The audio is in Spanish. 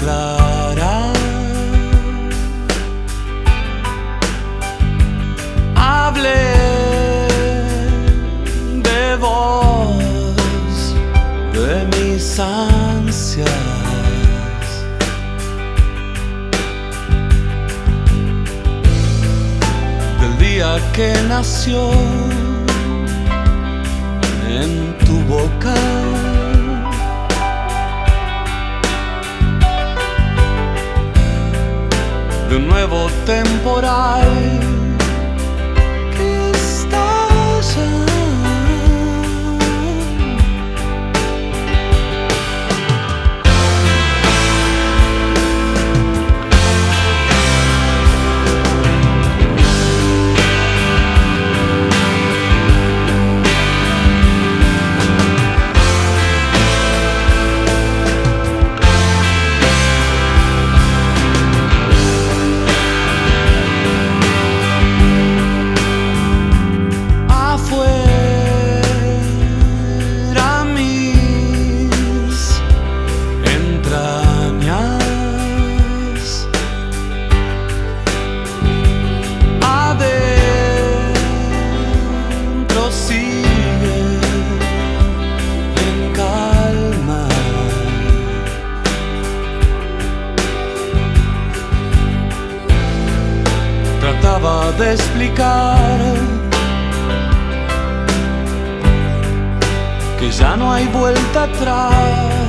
clara. Hablé de vos, de mis ansias. Del día que nació en tu boca. Temporal de explicar que ya no hay vuelta atrás.